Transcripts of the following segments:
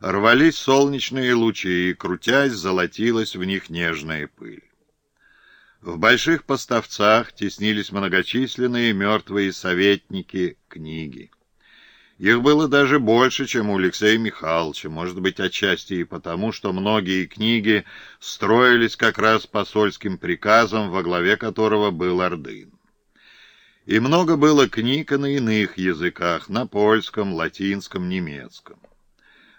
рвались солнечные лучи, и, крутясь, золотилась в них нежная пыль. В больших поставцах теснились многочисленные мертвые советники книги. Их было даже больше, чем у Алексея Михайловича, может быть, отчасти и потому, что многие книги строились как раз посольским приказом, во главе которого был Ордын. И много было книг на иных языках, на польском, латинском, немецком.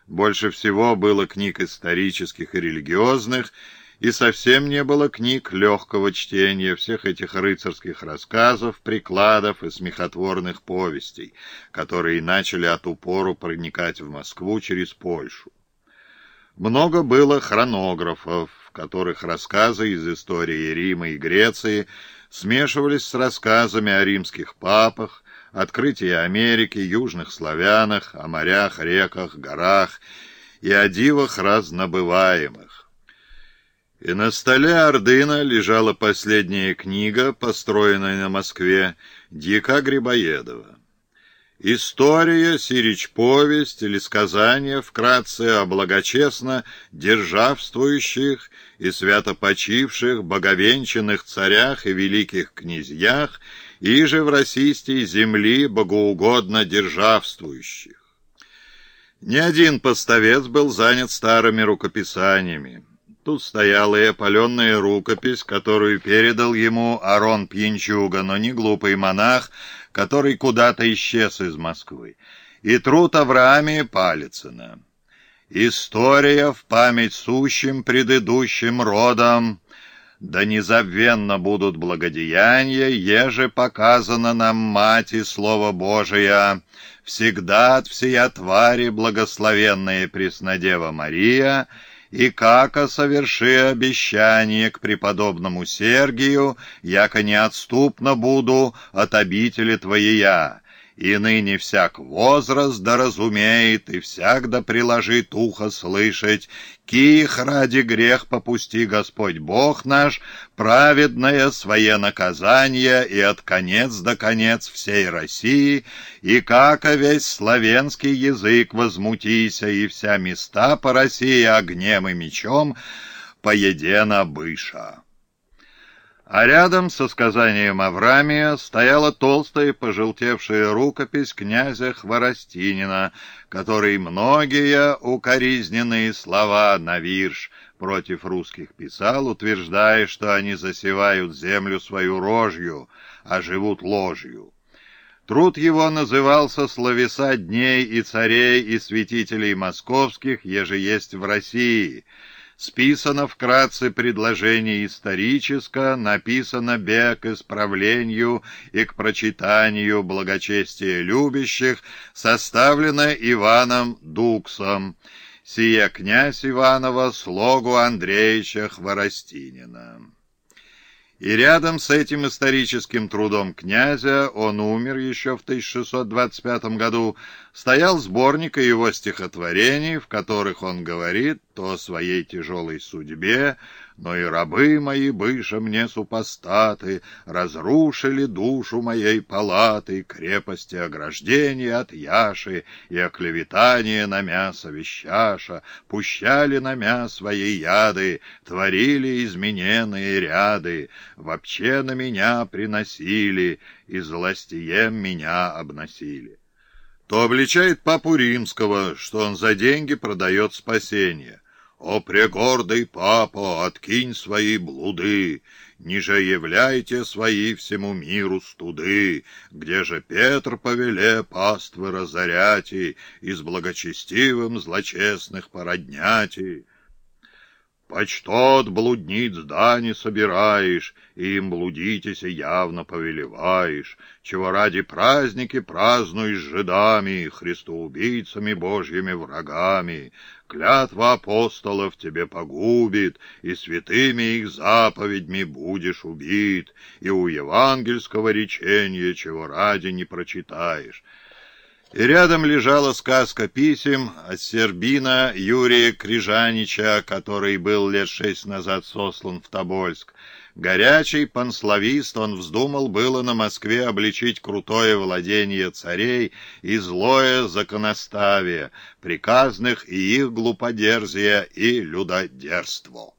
Больше всего было книг исторических и религиозных, и совсем не было книг легкого чтения всех этих рыцарских рассказов, прикладов и смехотворных повестей, которые начали от упору проникать в Москву через Польшу. Много было хронографов, в которых рассказы из истории Рима и Греции смешивались с рассказами о римских папах, открытии Америки, южных славянах, о морях, реках, горах и о дивах разнобываемых. И на столе Ордына лежала последняя книга, построенная на Москве, Дика Грибоедова. История, сирич-повесть или сказание вкратце о благочестно державствующих и святопочивших боговенчанных царях и великих князьях, и же в российской земли богоугодно державствующих. Ни один поставец был занят старыми рукописаниями. Тут стояла и опаленная рукопись, которую передал ему Арон Пьянчуга, но не глупый монах, который куда-то исчез из Москвы, и труд Авраамия Палицына. История в память сущим предыдущим родам, да незабвенно будут благодеяния, еже показано нам Мати Слово Божия, всегда от всея твари благословенная Преснодева Мария — и како соверши обещание к преподобному Сергию, яко неотступно буду от обители твоя, и ныне всяк возраст да разумеет, и всяк да приложит ухо слышать, ких ради грех попусти Господь Бог наш, праведное свое наказание и от конец до конец всей России, и как весь славянский язык возмутися, и вся места по России огнем и мечом поедена быша. А рядом со сказанием Аврамия стояла толстая пожелтевшая рукопись князя Хворостинина, который многие укоризненные слова на вирш против русских писал, утверждая, что они засевают землю свою рожью, а живут ложью. Труд его назывался «Словеса дней и царей и святителей московских, еже есть в России», Списано вкратце предложение историческое, написано бег исправлению и к прочитанию благочестия любящих, составлено Иваном Дуксом, сия князь Иванова слогу Андреевича Хворостинина. И рядом с этим историческим трудом князя, он умер еще в 1625 году, стоял сборник его стихотворений, в которых он говорит то о своей тяжелой судьбе, но и рабы мои, быша мне супостаты, разрушили душу моей палаты, крепости ограждения от яши и оклеветания на мясо вещаша, пущали на мя свои яды, творили измененные ряды, вообще на меня приносили и злостием меня обносили. То обличает папу римского, что он за деньги продает спасение — «О, прегордый папа, откинь свои блуды, Ниже являйте свои всему миру студы, Где же Петр повеле паствы разоряти И с благочестивым злочестных породняти?» Почтот блудниц да не собираешь, им блудитесь и явно повелеваешь, чего ради праздники празднуешь жидами, христоубийцами божьими врагами. Клятва апостолов тебе погубит, и святыми их заповедьми будешь убит, и у евангельского речения чего ради не прочитаешь. И рядом лежала сказка писем от Сербина Юрия Крижанича, который был лет шесть назад сослан в Тобольск. Горячий панславист, он вздумал было на Москве обличить крутое владение царей и злое законоставие, приказных и их глуподерзие и людодерство.